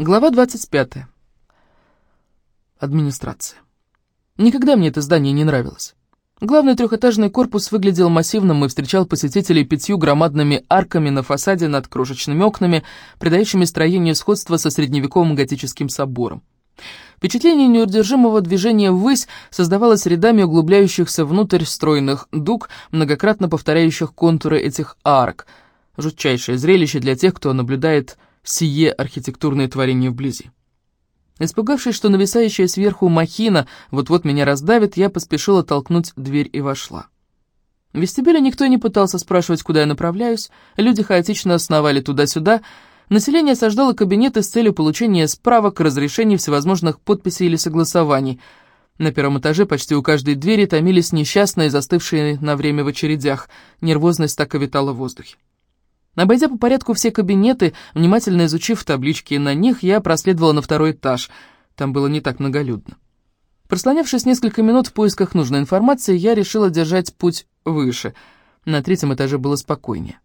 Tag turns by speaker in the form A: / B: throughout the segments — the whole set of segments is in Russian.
A: Глава 25. Администрация. Никогда мне это здание не нравилось. Главный трехэтажный корпус выглядел массивным и встречал посетителей пятью громадными арками на фасаде над крошечными окнами, придающими строению сходство со средневековым готическим собором. Впечатление неудержимого движения ввысь создавалось рядами углубляющихся внутрь стройных дуг, многократно повторяющих контуры этих арок. Жутчайшее зрелище для тех, кто наблюдает сие архитектурное творение вблизи. Испугавшись, что нависающая сверху махина вот-вот меня раздавит, я поспешила толкнуть дверь и вошла. В вестибюле никто не пытался спрашивать, куда я направляюсь, люди хаотично основали туда-сюда, население осаждало кабинеты с целью получения справок, разрешений, всевозможных подписей или согласований. На первом этаже почти у каждой двери томились несчастные, застывшие на время в очередях, нервозность так и витала в воздухе. Обойдя по порядку все кабинеты, внимательно изучив таблички на них, я проследовала на второй этаж. Там было не так многолюдно. Прослонявшись несколько минут в поисках нужной информации, я решила держать путь выше. На третьем этаже было спокойнее.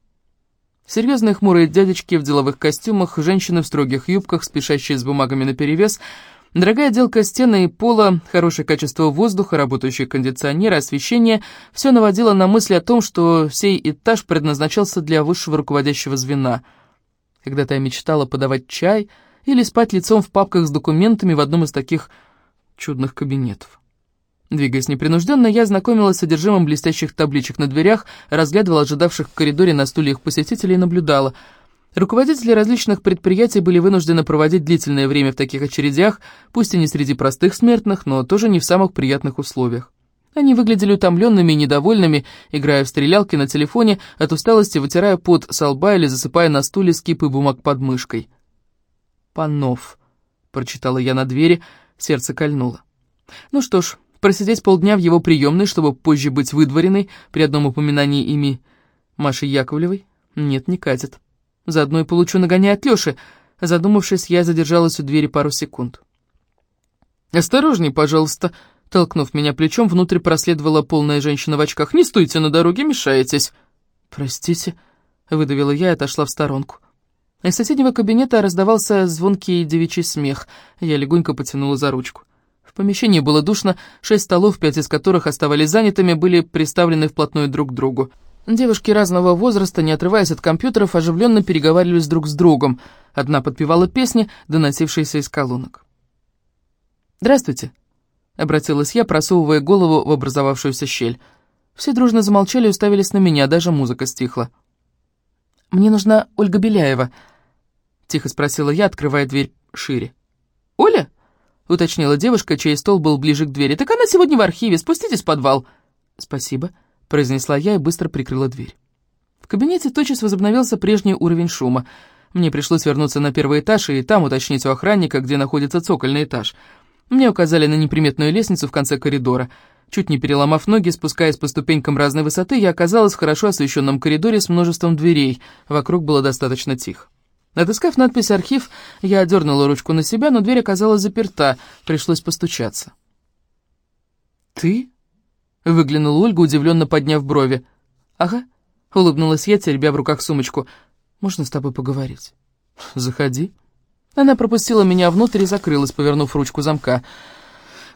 A: Серьезные хмурые дядечки в деловых костюмах, женщины в строгих юбках, спешащие с бумагами наперевес — Дорогая отделка стены и пола, хорошее качество воздуха, работающий кондиционер, освещение – все наводило на мысли о том, что сей этаж предназначался для высшего руководящего звена. Когда-то я мечтала подавать чай или спать лицом в папках с документами в одном из таких чудных кабинетов. Двигаясь непринужденно, я знакомилась с содержимым блестящих табличек на дверях, разглядывала ожидавших в коридоре на стульях посетителей и наблюдала – Руководители различных предприятий были вынуждены проводить длительное время в таких очередях, пусть и не среди простых смертных, но тоже не в самых приятных условиях. Они выглядели утомленными и недовольными, играя в стрелялки на телефоне, от усталости вытирая пот со лба или засыпая на стуле скипы бумаг под мышкой. «Панов», — прочитала я на двери, сердце кольнуло. «Ну что ж, просидеть полдня в его приемной, чтобы позже быть выдворенной при одном упоминании ими Маши Яковлевой? Нет, не катит». Заодно и получу нагоняй от Лёши. Задумавшись, я задержалась у двери пару секунд. «Осторожней, пожалуйста», — толкнув меня плечом, внутрь проследовала полная женщина в очках. «Не стойте на дороге, мешаетесь». «Простите», — выдавила я и отошла в сторонку. Из соседнего кабинета раздавался звонкий девичий смех. Я легонько потянула за ручку. В помещении было душно, шесть столов, пять из которых оставались занятыми, были приставлены вплотную друг к другу. Девушки разного возраста, не отрываясь от компьютеров, оживленно переговаривались друг с другом. Одна подпевала песни, доносившиеся из колонок. «Здравствуйте», — обратилась я, просовывая голову в образовавшуюся щель. Все дружно замолчали и уставились на меня, даже музыка стихла. «Мне нужна Ольга Беляева», — тихо спросила я, открывая дверь шире. «Оля?» — уточнила девушка, чей стол был ближе к двери. «Так она сегодня в архиве, спуститесь в подвал». «Спасибо», — произнесла я и быстро прикрыла дверь. В кабинете тотчас возобновился прежний уровень шума. Мне пришлось вернуться на первый этаж и там уточнить у охранника, где находится цокольный этаж. Мне указали на неприметную лестницу в конце коридора. Чуть не переломав ноги, спускаясь по ступенькам разной высоты, я оказалась в хорошо освещенном коридоре с множеством дверей. Вокруг было достаточно тихо. Отыскав надпись «Архив», я дернула ручку на себя, но дверь оказалась заперта, пришлось постучаться. «Ты?» Выглянула Ольга, удивленно подняв брови. «Ага», — улыбнулась я, теребя в руках сумочку. «Можно с тобой поговорить?» «Заходи». Она пропустила меня внутрь и закрылась, повернув ручку замка.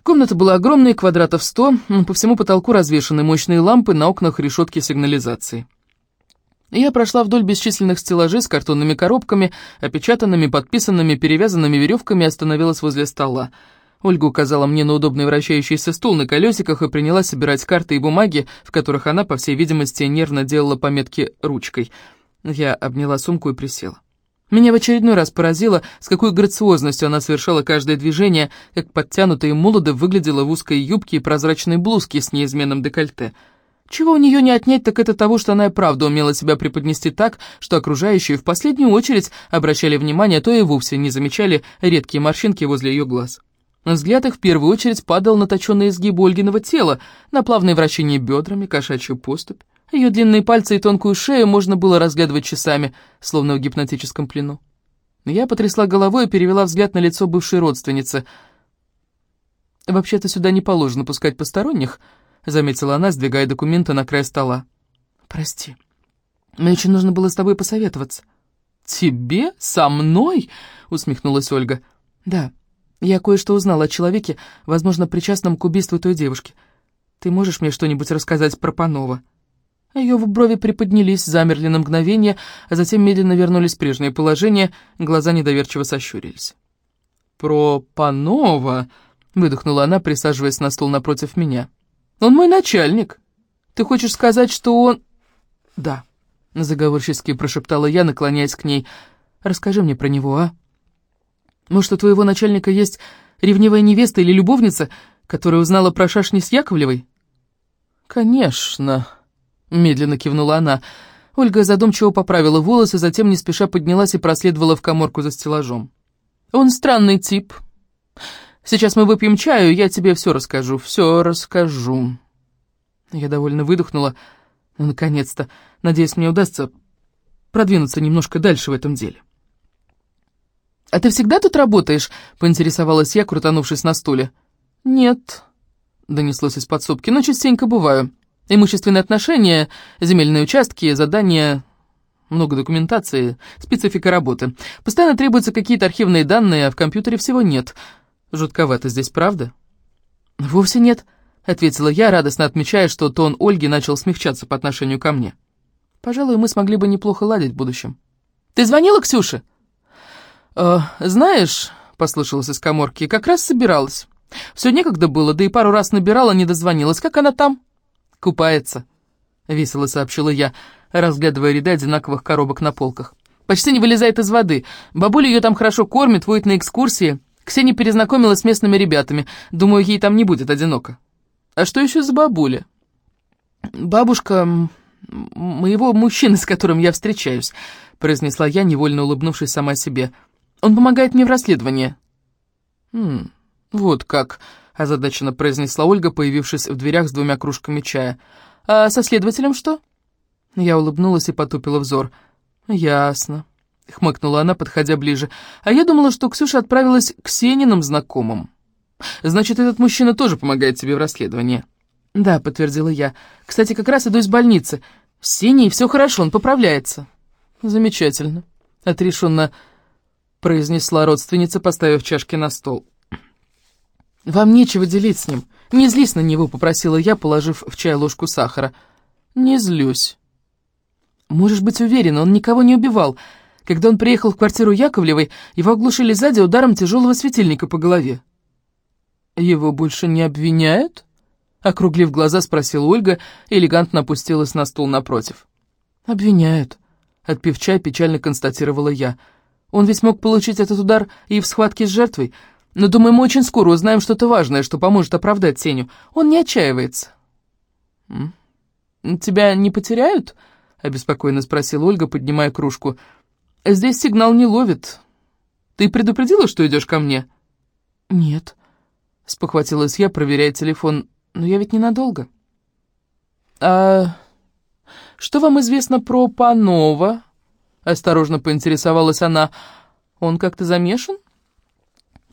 A: Комната была огромной, квадратов сто, по всему потолку развешаны мощные лампы, на окнах решетки сигнализации. Я прошла вдоль бесчисленных стеллажей с картонными коробками, опечатанными, подписанными, перевязанными веревками и остановилась возле стола. Ольга указала мне на удобный вращающийся стул на колесиках и принялась собирать карты и бумаги, в которых она, по всей видимости, нервно делала пометки ручкой. Я обняла сумку и присела. Меня в очередной раз поразило, с какой грациозностью она совершала каждое движение, как подтянутая и молодо выглядела в узкой юбке и прозрачной блузке с неизменным декольте. Чего у нее не отнять, так это того, что она и правда умела себя преподнести так, что окружающие в последнюю очередь обращали внимание, то и вовсе не замечали редкие морщинки возле ее глаз. Взгляд их в первую очередь падал на точенные изгибы Ольгиного тела, на плавные вращения бедрами, кошачью поступь. Ее длинные пальцы и тонкую шею можно было разглядывать часами, словно в гипнотическом плену. Я потрясла головой и перевела взгляд на лицо бывшей родственницы. «Вообще-то сюда не положено пускать посторонних», — заметила она, сдвигая документы на край стола. «Прости, мне очень нужно было с тобой посоветоваться». «Тебе? Со мной?» — усмехнулась Ольга. «Да, я кое-что узнала о человеке, возможно, причастном к убийству той девушки. Ты можешь мне что-нибудь рассказать про Панова?» Ее брови приподнялись, замерли на мгновение, а затем медленно вернулись в прежнее положение, глаза недоверчиво сощурились. «Про Панова?» — выдохнула она, присаживаясь на стул напротив меня. «Он мой начальник. Ты хочешь сказать, что он...» «Да», — заговорчески прошептала я, наклоняясь к ней. «Расскажи мне про него, а? Может, у твоего начальника есть ревнивая невеста или любовница, которая узнала про шашни с Яковлевой?» «Конечно», — медленно кивнула она. Ольга задумчиво поправила волосы, затем не спеша поднялась и проследовала в коморку за стеллажом. «Он странный тип. Сейчас мы выпьем чаю, я тебе все расскажу, все расскажу». Я довольно выдохнула. Ну, наконец-то. Надеюсь, мне удастся продвинуться немножко дальше в этом деле. «А ты всегда тут работаешь?» — поинтересовалась я, крутанувшись на стуле. «Нет», — донеслось из подсобки, — «но частенько бываю». Имущественные отношения, земельные участки, задания, много документации, специфика работы. Постоянно требуются какие-то архивные данные, а в компьютере всего нет. Жутковато здесь, правда? Вовсе нет, ответила я, радостно отмечая, что тон Ольги начал смягчаться по отношению ко мне. Пожалуй, мы смогли бы неплохо ладить в будущем. Ты звонила Ксюше? «Э, знаешь, послышалось из коморки, как раз собиралась. Все некогда было, да и пару раз набирала, не дозвонилась. Как она там? «Купается», — весело сообщила я, разглядывая ряды одинаковых коробок на полках. «Почти не вылезает из воды. Бабуля ее там хорошо кормит, водит на экскурсии. Ксения перезнакомилась с местными ребятами. Думаю, ей там не будет одиноко». «А что еще за бабуля?» «Бабушка моего мужчины, с которым я встречаюсь», — произнесла я, невольно улыбнувшись сама себе. «Он помогает мне в расследовании». «Хм, вот как», озадаченно произнесла Ольга, появившись в дверях с двумя кружками чая. «А со следователем что?» Я улыбнулась и потупила взор. «Ясно», — хмыкнула она, подходя ближе. «А я думала, что Ксюша отправилась к Сениным знакомым. Значит, этот мужчина тоже помогает тебе в расследовании?» «Да», — подтвердила я. «Кстати, как раз иду из больницы. С Сеней все хорошо, он поправляется». «Замечательно», — отрешенно произнесла родственница, поставив чашки на стол. «Вам нечего делить с ним. Не злись на него», — попросила я, положив в чай ложку сахара. «Не злюсь». «Можешь быть уверен, он никого не убивал. Когда он приехал в квартиру Яковлевой, его оглушили сзади ударом тяжелого светильника по голове». «Его больше не обвиняют?» Округлив глаза, спросила Ольга элегантно опустилась на стул напротив. «Обвиняют», — отпив чай, печально констатировала я. «Он ведь мог получить этот удар и в схватке с жертвой». Но, думаю, мы очень скоро узнаем что-то важное, что поможет оправдать Сеню. Он не отчаивается». «Тебя не потеряют?» — обеспокоенно спросила Ольга, поднимая кружку. «Здесь сигнал не ловит. Ты предупредила, что идешь ко мне?» «Нет», — спохватилась я, проверяя телефон. «Но я ведь ненадолго». «А что вам известно про Панова?» — осторожно поинтересовалась она. «Он как-то замешан?»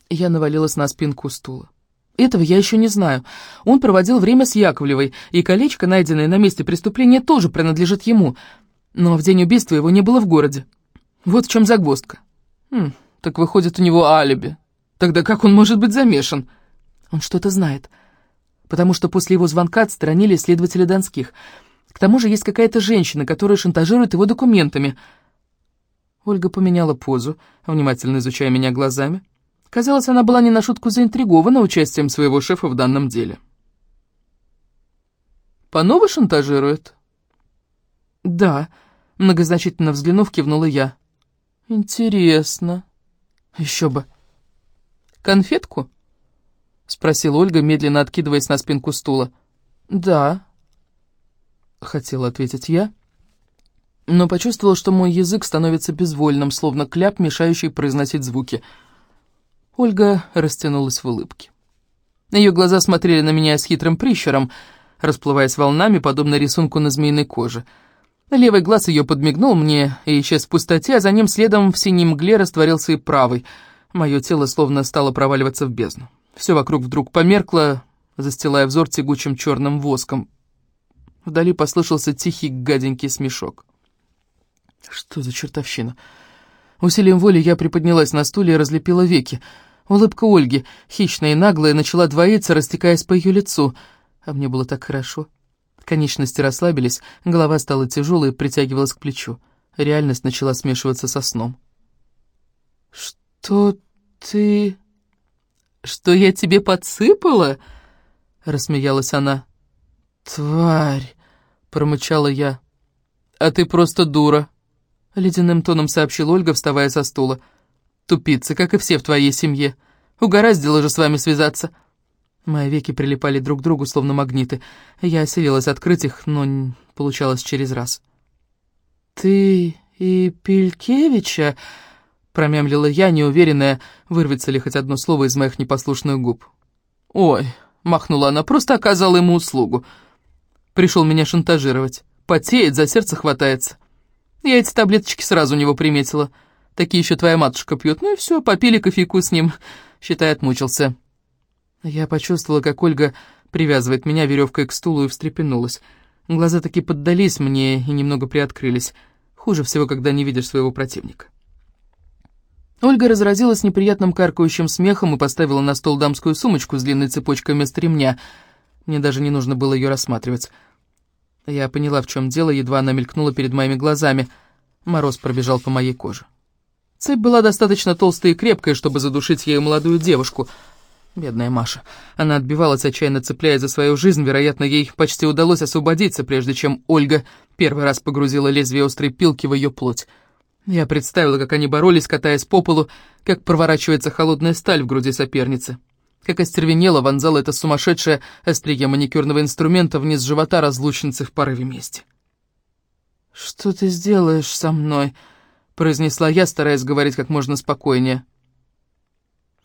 A: Я навалилась на спинку стула. Этого я еще не знаю. Он проводил время с Яковлевой, и колечко, найденное на месте преступления, тоже принадлежит ему. Но в день убийства его не было в городе. Вот в чем загвоздка. Хм, так выходит, у него алиби. Тогда как он может быть замешан? Он что-то знает. Потому что после его звонка отстранили следователя Донских. К тому же есть какая-то женщина, которая шантажирует его документами. Ольга поменяла позу, внимательно изучая меня глазами. Казалось, она была не на шутку заинтригована участием своего шефа в данном деле. «Панова шантажирует?» «Да», — многозначительно взглянув, кивнула я. «Интересно. Еще бы». «Конфетку?» — спросила Ольга, медленно откидываясь на спинку стула. «Да», — хотела ответить я, но почувствовала, что мой язык становится безвольным, словно кляп, мешающий произносить звуки — Ольга растянулась в улыбке. Ее глаза смотрели на меня с хитрым прищуром, расплываясь волнами, подобно рисунку на змеиной коже. Левый глаз ее подмигнул мне и исчез в пустоте, а за ним следом в синей мгле растворился и правый. Мое тело словно стало проваливаться в бездну. Все вокруг вдруг померкло, застилая взор тягучим черным воском. Вдали послышался тихий гаденький смешок. Что за чертовщина? Усилием воли я приподнялась на стуле и разлепила веки. Улыбка Ольги, хищная и наглая, начала двоиться, растекаясь по ее лицу. А мне было так хорошо. Конечности расслабились, голова стала тяжелой и притягивалась к плечу. Реальность начала смешиваться со сном. «Что ты...» «Что я тебе подсыпала?» — рассмеялась она. «Тварь!» — промычала я. «А ты просто дура!» — ледяным тоном сообщил Ольга, вставая со стула. «Тупица, как и все в твоей семье. Угораздило же с вами связаться». Мои веки прилипали друг к другу, словно магниты. Я осилилась открыть их, но получалось через раз. «Ты и Пелькевича?» — промямлила я, неуверенная, вырвется ли хоть одно слово из моих непослушных губ. «Ой!» — махнула она, просто оказала ему услугу. Пришел меня шантажировать. Потеет, за сердце хватается. Я эти таблеточки сразу у него приметила. Такие еще твоя матушка пьет. Ну и все, попили кофейку с ним. Считай, отмучился. Я почувствовала, как Ольга привязывает меня веревкой к стулу и встрепенулась. Глаза таки поддались мне и немного приоткрылись. Хуже всего, когда не видишь своего противника. Ольга разразилась неприятным каркающим смехом и поставила на стол дамскую сумочку с длинной цепочкой вместо ремня. Мне даже не нужно было ее рассматривать. Я поняла, в чем дело, едва она мелькнула перед моими глазами. Мороз пробежал по моей коже. Цепь была достаточно толстая и крепкая, чтобы задушить ею молодую девушку — Бедная Маша. Она отбивалась, отчаянно цепляясь за свою жизнь. Вероятно, ей почти удалось освободиться, прежде чем Ольга первый раз погрузила лезвие острой пилки в ее плоть. Я представила, как они боролись, катаясь по полу, как проворачивается холодная сталь в груди соперницы. Как остервенело вонзала эта сумасшедшая острие маникюрного инструмента вниз живота разлучницы в порыве мести. «Что ты сделаешь со мной?» — произнесла я, стараясь говорить как можно спокойнее.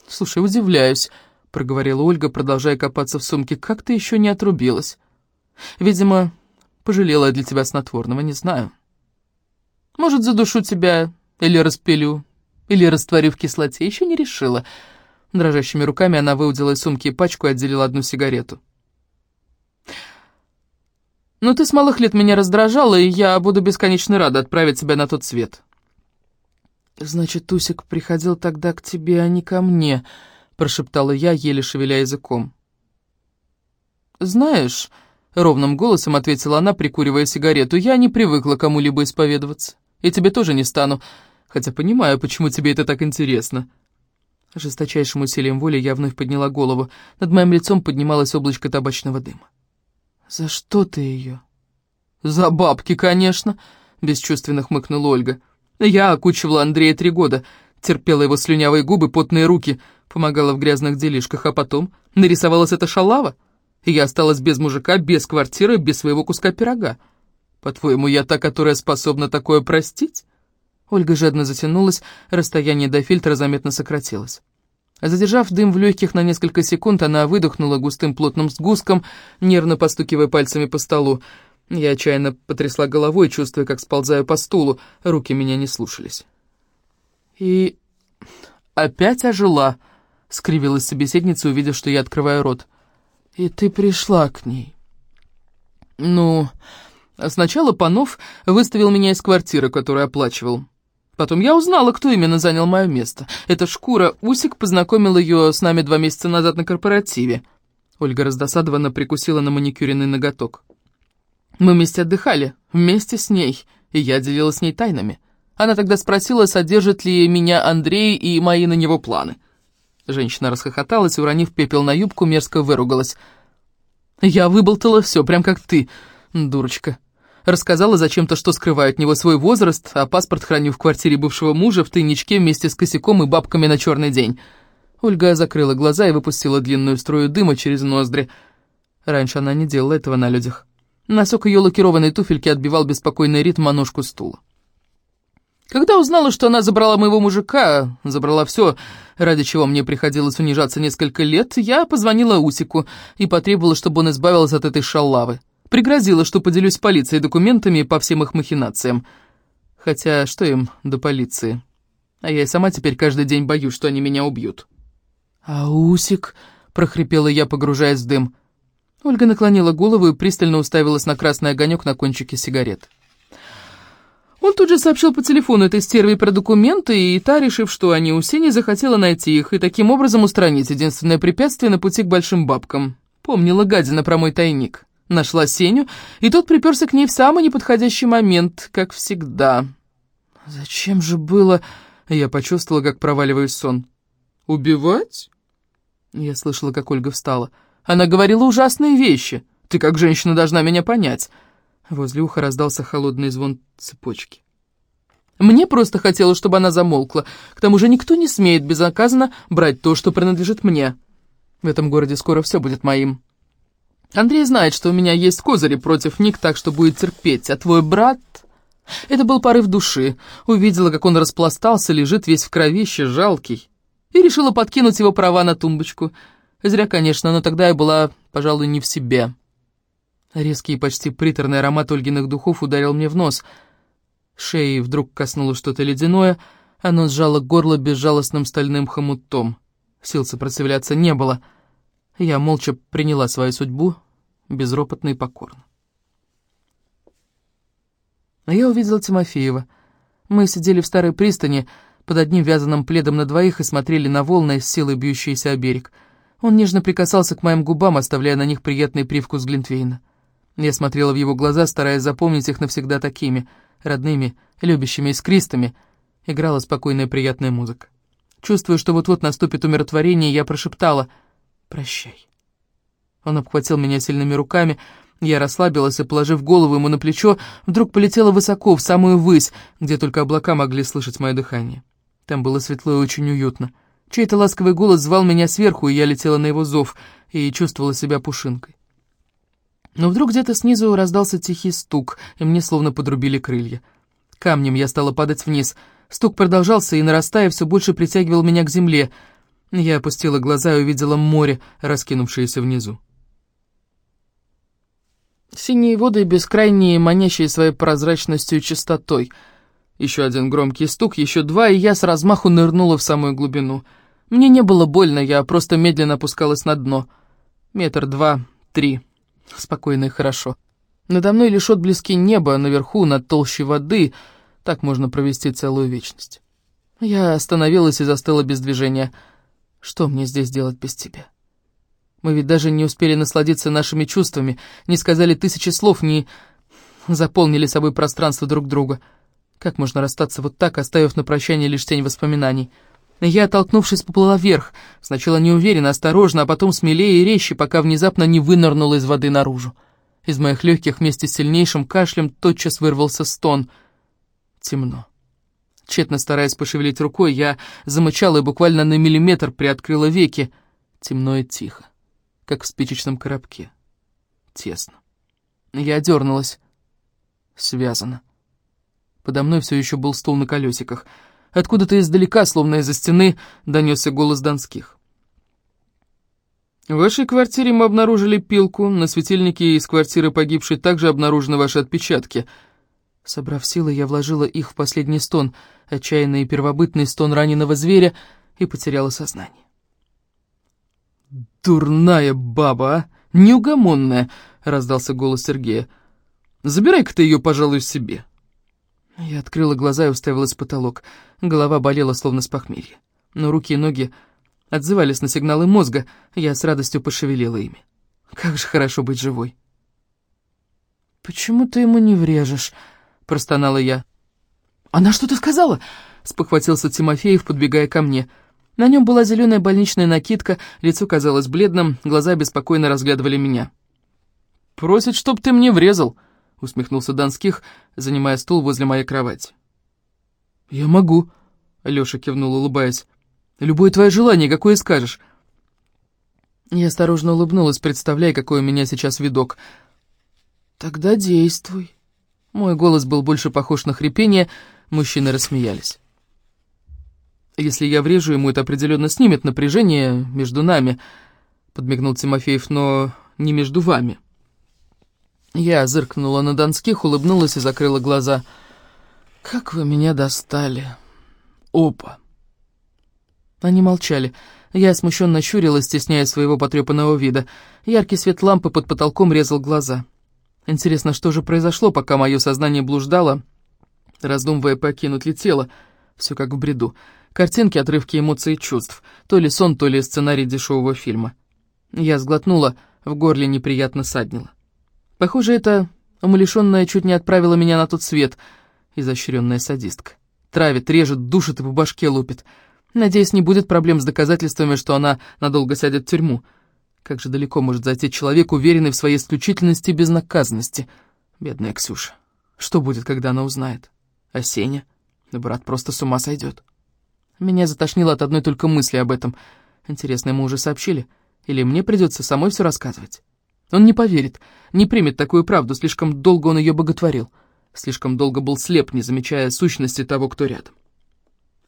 A: «Слушай, удивляюсь», — проговорила Ольга, продолжая копаться в сумке. «Как ты еще не отрубилась? Видимо, пожалела для тебя снотворного, не знаю. Может, задушу тебя или распилю, или растворю в кислоте, еще не решила». Дрожащими руками она выудила из сумки пачку и отделила одну сигарету. «Ну, ты с малых лет меня раздражала, и я буду бесконечно рада отправить тебя на тот свет». «Значит, Тусик приходил тогда к тебе, а не ко мне», прошептала я, еле шевеля языком. «Знаешь...» — ровным голосом ответила она, прикуривая сигарету. «Я не привыкла кому-либо исповедоваться. И тебе тоже не стану, хотя понимаю, почему тебе это так интересно». Жесточайшим усилием воли я вновь подняла голову. Над моим лицом поднималось облачко табачного дыма. «За что ты ее?» «За бабки, конечно», — бесчувственно хмыкнула Ольга. «Я окучивала Андрея три года, терпела его слюнявые губы, потные руки, помогала в грязных делишках, а потом нарисовалась эта шалава, и я осталась без мужика, без квартиры, без своего куска пирога. По-твоему, я та, которая способна такое простить?» Ольга жадно затянулась, расстояние до фильтра заметно сократилось. Задержав дым в легких на несколько секунд, она выдохнула густым плотным сгустком, нервно постукивая пальцами по столу. Я отчаянно потрясла головой, чувствуя, как сползаю по стулу, руки меня не слушались. «И опять ожила», — скривилась собеседница, увидев, что я открываю рот. «И ты пришла к ней?» «Ну, сначала Панов выставил меня из квартиры, которую оплачивал. Потом я узнала, кто именно занял мое место. Эта шкура Усик познакомил ее с нами два месяца назад на корпоративе». Ольга раздосадованно прикусила на маникюренный ноготок. «Мы вместе отдыхали, вместе с ней, и я делилась с ней тайнами». Она тогда спросила, содержит ли меня Андрей и мои на него планы. Женщина расхохоталась уронив пепел на юбку, мерзко выругалась. «Я выболтала все, прям как ты, дурочка». Рассказала зачем-то, что скрываю от него свой возраст, а паспорт храню в квартире бывшего мужа в тайничке вместе с косяком и бабками на черный день. Ольга закрыла глаза и выпустила длинную струю дыма через ноздри. Раньше она не делала этого на людях. Носок ее лакированной туфельки отбивал беспокойный ритм о ножку стула. Когда узнала, что она забрала моего мужика, забрала все, ради чего мне приходилось унижаться несколько лет, я позвонила Усику и потребовала, чтобы он избавился от этой шалавы. Пригрозила, что поделюсь с полицией документами по всем их махинациям. Хотя что им до полиции? А я и сама теперь каждый день боюсь, что они меня убьют. «А Усик?» — прохрипела я, погружаясь в дым. Ольга наклонила голову и пристально уставилась на красный огонек на кончике сигарет. Он тут же сообщил по телефону этой стерве про документы, и та, решив, что они у Сени, захотела найти их и таким образом устранить единственное препятствие на пути к большим бабкам. Помнила гадина про мой тайник. Нашла Сеню, и тот приперся к ней в самый неподходящий момент, как всегда. «Зачем же было...» Я почувствовала, как проваливаюсь сон. «Убивать?» Я слышала, как Ольга встала. «Она говорила ужасные вещи. Ты как женщина должна меня понять». Возле уха раздался холодный звон цепочки. Мне просто хотелось, чтобы она замолкла. К тому же никто не смеет безнаказанно брать то, что принадлежит мне. В этом городе скоро все будет моим. Андрей знает, что у меня есть козыри против Ник, так что будет терпеть. А твой брат... Это был порыв души. Увидела, как он распластался, лежит весь в кровище, жалкий. И решила подкинуть его права на тумбочку. Зря, конечно, но тогда я была, пожалуй, не в себе. Резкий и почти приторный аромат Ольгиных духов ударил мне в нос. Шеи вдруг коснулось что-то ледяное, оно сжало горло безжалостным стальным хомутом. Сил сопротивляться не было. Я молча приняла свою судьбу, безропотно и покорно. А я увидела Тимофеева. Мы сидели в старой пристани под одним вязаным пледом на двоих и смотрели на волны с силой бьющиеся о берег. Он нежно прикасался к моим губам, оставляя на них приятный привкус Глинтвейна. Я смотрела в его глаза, стараясь запомнить их навсегда такими, родными, любящими, искристыми. Играла спокойная приятная музыка. Чувствуя, что вот-вот наступит умиротворение, я прошептала «Прощай». Он обхватил меня сильными руками, я расслабилась и, положив голову ему на плечо, вдруг полетела высоко, в самую высь, где только облака могли слышать мое дыхание. Там было светло и очень уютно. Чей-то ласковый голос звал меня сверху, и я летела на его зов, и чувствовала себя пушинкой. Но вдруг где-то снизу раздался тихий стук, и мне словно подрубили крылья. Камнем я стала падать вниз. Стук продолжался и, нарастая, все больше притягивал меня к земле. Я опустила глаза и увидела море, раскинувшееся внизу. Синие воды, бескрайние, манящие своей прозрачностью и чистотой. Еще один громкий стук, еще два, и я с размаху нырнула в самую глубину. Мне не было больно, я просто медленно опускалась на дно. Метр два, три. Спокойно и хорошо. Надо мной лишь отблески неба, наверху, над толщей воды. Так можно провести целую вечность. Я остановилась и застыла без движения. Что мне здесь делать без тебя? Мы ведь даже не успели насладиться нашими чувствами, не сказали тысячи слов, не заполнили собой пространство друг друга. Как можно расстаться вот так, оставив на прощание лишь тень воспоминаний?» Я, оттолкнувшись, поплыла вверх, сначала неуверенно, осторожно, а потом смелее и резче, пока внезапно не вынырнула из воды наружу. Из моих легких вместе с сильнейшим кашлем тотчас вырвался стон. Темно. Тщетно стараясь пошевелить рукой, я замычала и буквально на миллиметр приоткрыла веки. Темно и тихо, как в спичечном коробке. Тесно. Я дернулась. Связано. Подо мной все еще был стол на колесиках — Откуда-то издалека, словно из-за стены, донесся голос Донских. В вашей квартире мы обнаружили пилку, на светильнике из квартиры погибшей также обнаружены ваши отпечатки. Собрав силы, я вложила их в последний стон, отчаянный и первобытный стон раненого зверя, и потеряла сознание. «Дурная баба, а! Неугомонная!» — раздался голос Сергея. «Забирай-ка ты ее, пожалуй, себе». Я открыла глаза и уставилась в потолок. Голова болела, словно с похмелья. Но руки и ноги отзывались на сигналы мозга, я с радостью пошевелила ими. Как же хорошо быть живой. «Почему ты ему не врежешь?» — простонала я. «Она что-то сказала?» — спохватился Тимофеев, подбегая ко мне. На нем была зеленая больничная накидка, лицо казалось бледным, глаза беспокойно разглядывали меня. «Просит, чтоб ты мне врезал», — усмехнулся Донских, занимая стул возле моей кровати. «Я могу», — Лёша кивнул, улыбаясь. «Любое твое желание, какое скажешь». Я осторожно улыбнулась, представляя, какой у меня сейчас видок. «Тогда действуй». Мой голос был больше похож на хрипение, мужчины рассмеялись. «Если я врежу ему, это определенно снимет напряжение между нами», — подмигнул Тимофеев, — «но не между вами». Я зыркнула на Донских, улыбнулась и закрыла глаза. «Как вы меня достали!» «Опа!» Они молчали. Я смущенно щурилась, стесняя своего потрепанного вида. Яркий свет лампы под потолком резал глаза. Интересно, что же произошло, пока мое сознание блуждало раздумывая, покинуть ли тело. Все как в бреду. Картинки, отрывки эмоций и чувств. То ли сон, то ли сценарий дешевого фильма. Я сглотнула, в горле неприятно саднило. Похоже, это умалишенная чуть не отправила меня на тот свет. Изощренная садистка. Травит, режет, душит и по башке лупит. Надеюсь, не будет проблем с доказательствами, что она надолго сядет в тюрьму. Как же далеко может зайти человек, уверенный в своей исключительности и безнаказанности. Бедная Ксюша. Что будет, когда она узнает? А Сеня? Да брат просто с ума сойдет. Меня затошнило от одной только мысли об этом. Интересно, ему уже сообщили? Или мне придется самой все рассказывать? Он не поверит, не примет такую правду, слишком долго он ее боготворил. Слишком долго был слеп, не замечая сущности того, кто рядом.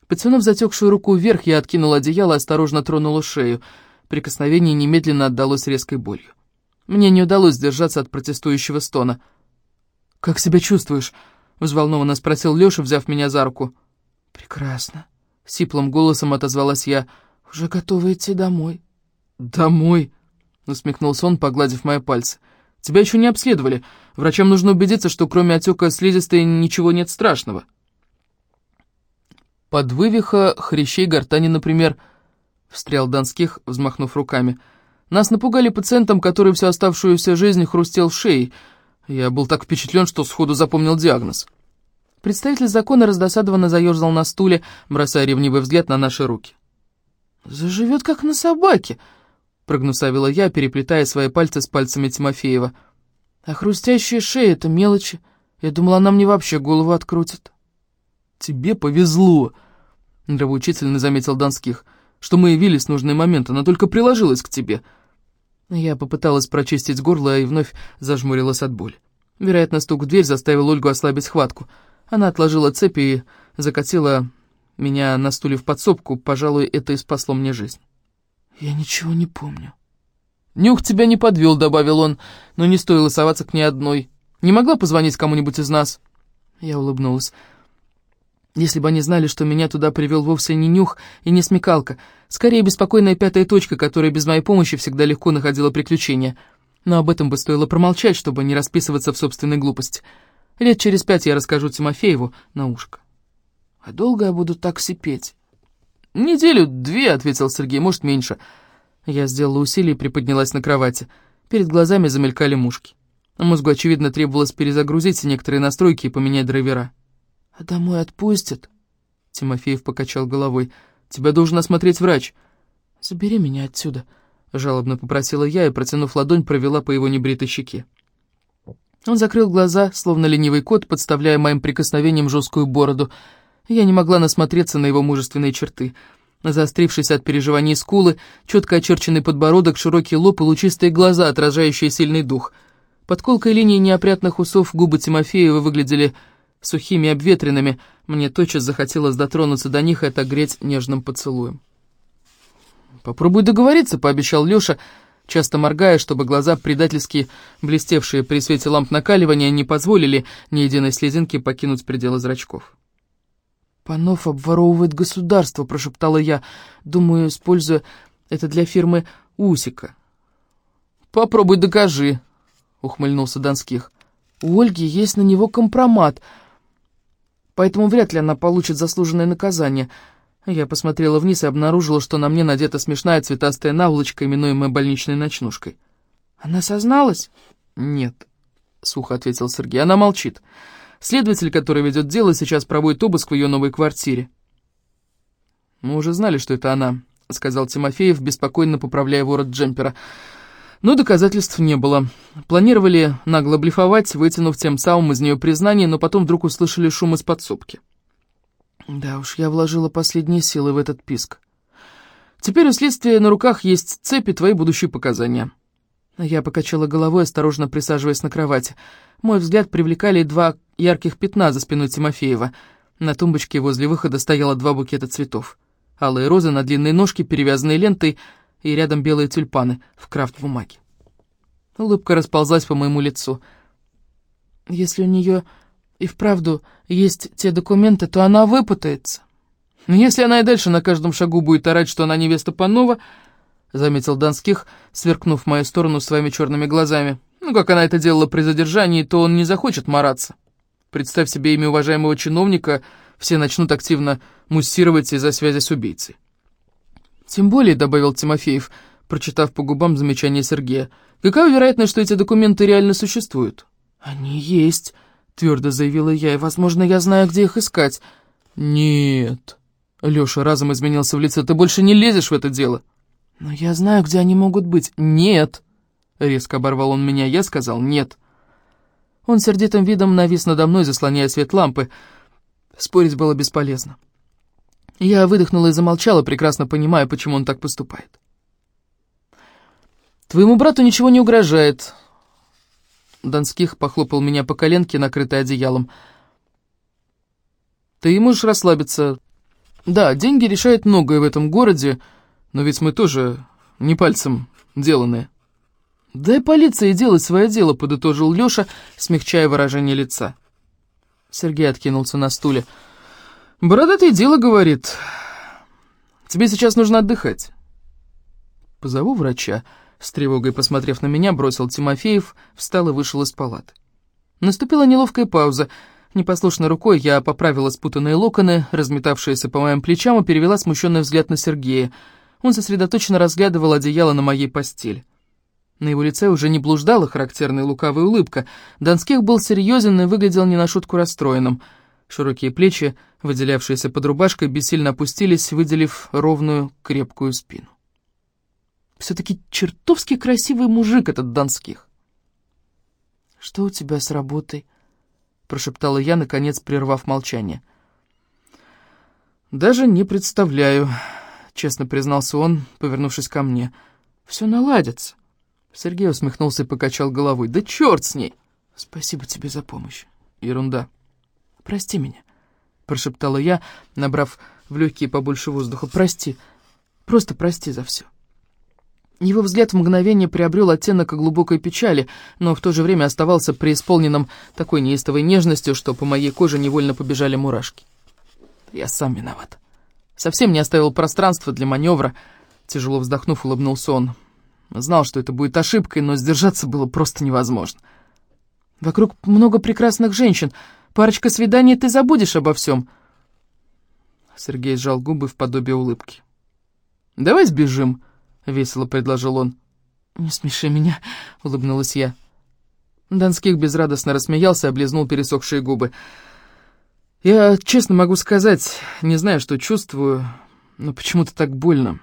A: Потянув затекшую руку вверх, я откинула одеяло и осторожно тронула шею. Прикосновение немедленно отдалось резкой болью. Мне не удалось сдержаться от протестующего стона. «Как себя чувствуешь?» — взволнованно спросил Лёша, взяв меня за руку. «Прекрасно», — сиплым голосом отозвалась я. «Уже готова идти домой». «Домой?» — усмехнулся он, погладив мои пальцы. «Тебя еще не обследовали. Врачам нужно убедиться, что кроме отека слизистой ничего нет страшного». «Подвывиха хрящей гортани, например», — встрял Донских, взмахнув руками. «Нас напугали пациентом, который всю оставшуюся жизнь хрустел шеей. Я был так впечатлен, что сходу запомнил диагноз». Представитель закона раздосадованно заерзал на стуле, бросая ревнивый взгляд на наши руки. «Заживет, как на собаке», — прогнусавила я, переплетая свои пальцы с пальцами Тимофеева. «А хрустящая шея — это мелочи. Я думала, она мне вообще голову открутит». «Тебе повезло», — нравоучительно заметил Донских, «что мы явились в нужный момент, она только приложилась к тебе». Я попыталась прочистить горло и вновь зажмурилась от боли. Вероятно, стук в дверь заставил Ольгу ослабить хватку. Она отложила цепи и закатила меня на стуле в подсобку. Пожалуй, это и спасло мне жизнь. «Я ничего не помню». «Нюх тебя не подвел», — добавил он, — «но не стоило соваться к ней одной. Не могла позвонить кому-нибудь из нас?» Я улыбнулась. Если бы они знали, что меня туда привел вовсе не нюх и не смекалка, скорее беспокойная пятая точка, которая без моей помощи всегда легко находила приключения. Но об этом бы стоило промолчать, чтобы не расписываться в собственной глупости. Лет через пять я расскажу Тимофееву на ушко. А долго я буду так сипеть? «Неделю-две», — ответил Сергей, — «может, меньше». Я сделала усилие и приподнялась на кровати. Перед глазами замелькали мушки. Мозгу, очевидно, требовалось перезагрузить некоторые настройки и поменять драйвера. «А домой отпустят?» Тимофеев покачал головой. «Тебя должен осмотреть врач». «Забери меня отсюда», — жалобно попросила я и, протянув ладонь, провела по его небритой щеке. Он закрыл глаза, словно ленивый кот, подставляя моим прикосновением жесткую бороду. Я не могла насмотреться на его мужественные черты. Заострившись от переживаний скулы, четко очерченный подбородок, широкий лоб и лучистые глаза, отражающие сильный дух. Под колкой линией неопрятных усов губы Тимофеева выглядели сухими и обветренными, мне тотчас захотелось дотронуться до них и отогреть нежным поцелуем. «Попробуй договориться», — пообещал Лёша, часто моргая, чтобы глаза, предательски блестевшие при свете ламп накаливания, не позволили ни единой слезинки покинуть пределы зрачков. «Панов обворовывает государство», — прошептала я, думаю, используя это для фирмы «Усика». «Попробуй докажи», — ухмыльнулся Донских. «У Ольги есть на него компромат», — поэтому вряд ли она получит заслуженное наказание. Я посмотрела вниз и обнаружила, что на мне надета смешная цветастая наволочка, именуемая больничной ночнушкой. «Она созналась?» «Нет», — сухо ответил Сергей. «Она молчит. Следователь, который ведет дело, сейчас проводит обыск в ее новой квартире». «Мы уже знали, что это она», — сказал Тимофеев, беспокойно поправляя ворот джемпера. Но доказательств не было. Планировали нагло блефовать, вытянув тем самым из нее признание, но потом вдруг услышали шум из подсобки. Да уж, я вложила последние силы в этот писк. Теперь у следствия на руках есть цепи твои будущие показания. Я покачала головой, осторожно присаживаясь на кровати. Мой взгляд привлекали два ярких пятна за спиной Тимофеева. На тумбочке возле выхода стояло два букета цветов. Алые розы на длинной ножке, перевязанные лентой — и рядом белые тюльпаны в крафт-бумаге. Улыбка расползлась по моему лицу. Если у нее и вправду есть те документы, то она выпутается. Но если она и дальше на каждом шагу будет орать, что она невеста Панова, заметил Донских, сверкнув в мою сторону своими черными глазами. Ну, как она это делала при задержании, то он не захочет мараться. Представь себе имя уважаемого чиновника, все начнут активно муссировать из-за связи с убийцей. Тем более, — добавил Тимофеев, прочитав по губам замечание Сергея, — какая вероятность, что эти документы реально существуют?
B: «Они есть», — твердо заявила я, — «и, возможно, я знаю, где их искать».
A: «Нет», — Лёша разом изменился в лице, — «ты больше не лезешь в это дело».
B: «Но я знаю, где они могут быть».
A: «Нет», — резко оборвал он меня, я сказал «нет». Он сердитым видом навис надо мной, заслоняя свет лампы. Спорить было бесполезно. Я выдохнула и замолчала, прекрасно понимая, почему он так поступает. «Твоему брату ничего не угрожает». Донских похлопал меня по коленке, накрытой одеялом. «Ты можешь расслабиться. Да, деньги решают многое в этом городе, но ведь мы тоже не пальцем деланные». «Дай полиции делать свое дело», — подытожил Лёша, смягчая выражение лица. Сергей откинулся на стуле. «Бородатое дело, — говорит. Тебе сейчас нужно отдыхать». «Позову врача», — с тревогой посмотрев на меня, бросил Тимофеев, встал и вышел из палаты. Наступила неловкая пауза. Непослушной рукой я поправила спутанные локоны, разметавшиеся по моим плечам, и перевела смущенный взгляд на Сергея. Он сосредоточенно разглядывал одеяло на моей постели. На его лице уже не блуждала характерная лукавая улыбка. Донских был серьезен и выглядел не на шутку расстроенным — Широкие плечи, выделявшиеся под рубашкой, бессильно опустились, выделив ровную, крепкую спину. Все-таки чертовски красивый мужик этот Донских.
B: «Что у тебя с работой?»
A: — прошептала я, наконец прервав молчание. «Даже не представляю», — честно признался он, повернувшись ко мне. «Все наладится». Сергей усмехнулся и покачал головой. «Да черт с ней!»
B: «Спасибо тебе за помощь».
A: «Ерунда».
B: «Прости меня», —
A: прошептала я, набрав в легкие побольше воздуха. «Прости, просто прости за все». Его взгляд в мгновение приобрел оттенок глубокой печали, но в то же время оставался преисполненным такой неистовой нежностью, что по моей коже невольно побежали мурашки. Я сам виноват. Совсем не оставил пространства для маневра. Тяжело вздохнув, улыбнулся он. Знал, что это будет ошибкой, но сдержаться было просто невозможно. Вокруг много прекрасных женщин — Парочка свиданий, ты забудешь обо всем. Сергей сжал губы в подобие улыбки. «Давай сбежим», — весело предложил он.
B: «Не смеши меня», — улыбнулась я.
A: Донских безрадостно рассмеялся и облизнул пересохшие губы. «Я честно могу сказать, не знаю, что чувствую, но почему-то так больно.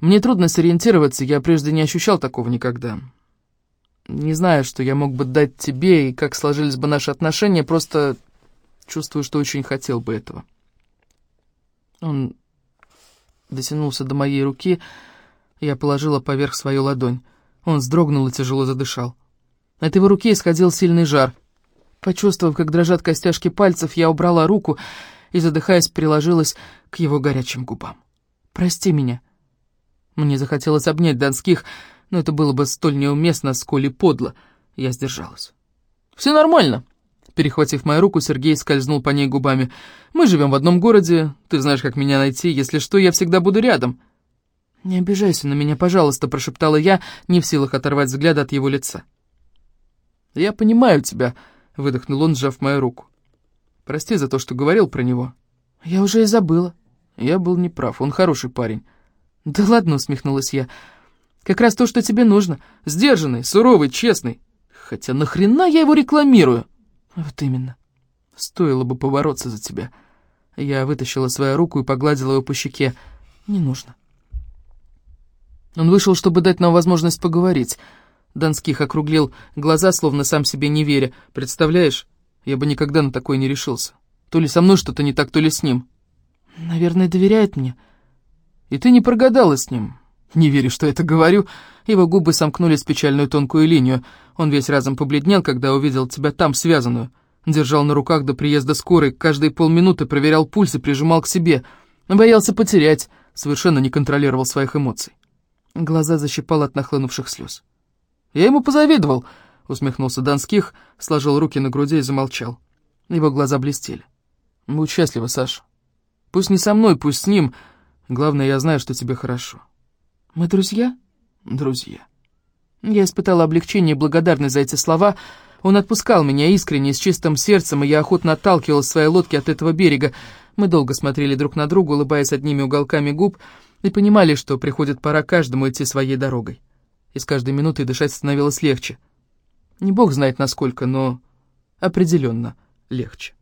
A: Мне трудно сориентироваться, я прежде не ощущал такого никогда. Не знаю, что я мог бы дать тебе и как сложились бы наши отношения, просто Чувствую, что очень хотел бы этого. Он дотянулся до моей руки, я положила поверх свою ладонь. Он вздрогнул и тяжело задышал. От его руки исходил сильный жар. Почувствовав, как дрожат костяшки пальцев, я убрала руку и, задыхаясь, приложилась к его горячим губам. «Прости меня». Мне захотелось обнять Донских, но это было бы столь неуместно, сколь и подло. Я сдержалась. «Все нормально», Перехватив мою руку, Сергей скользнул по ней губами. «Мы живем в одном городе, ты знаешь, как меня найти, если что, я всегда буду рядом». «Не обижайся на меня, пожалуйста», — прошептала я, не в силах оторвать взгляд от его лица. «Я понимаю тебя», — выдохнул он, сжав мою руку. «Прости за то, что говорил про него».
B: «Я уже и забыла».
A: «Я был неправ, он хороший парень».
B: «Да ладно», — усмехнулась я.
A: «Как раз то, что тебе нужно. Сдержанный, суровый, честный. Хотя нахрена я его рекламирую?»
B: «Вот именно.
A: Стоило бы побороться за тебя». Я вытащила свою руку и погладила его по щеке. «Не нужно». Он вышел, чтобы дать нам возможность поговорить. Донских округлил глаза, словно сам себе не веря. «Представляешь, я бы никогда на такое не решился. То ли со мной что-то не так, то ли с ним».
B: «Наверное, доверяет мне».
A: «И ты не прогадала с ним». «Не верю, что это говорю». Его губы сомкнулись в печальную тонкую линию. Он весь разом побледнел, когда увидел тебя там, связанную. Держал на руках до приезда скорой, каждые полминуты проверял пульс и прижимал к себе. Боялся потерять, совершенно не контролировал своих эмоций. Глаза защипал от нахлынувших слез. «Я ему позавидовал», — усмехнулся Донских, сложил руки на груди и замолчал. Его глаза блестели. «Будь счастлива, Саша. Пусть не со мной, пусть с ним. Главное, я знаю, что тебе хорошо».
B: «Мы друзья?»
A: «Друзья».
B: Я испытала облегчение и благодарность за эти слова.
A: Он отпускал меня искренне, с чистым сердцем, и я охотно отталкивал свои лодки от этого берега. Мы долго смотрели друг на друга, улыбаясь одними уголками губ, и понимали, что приходит пора каждому идти своей дорогой. И с каждой минутой дышать становилось легче. Не бог знает насколько, но определенно легче.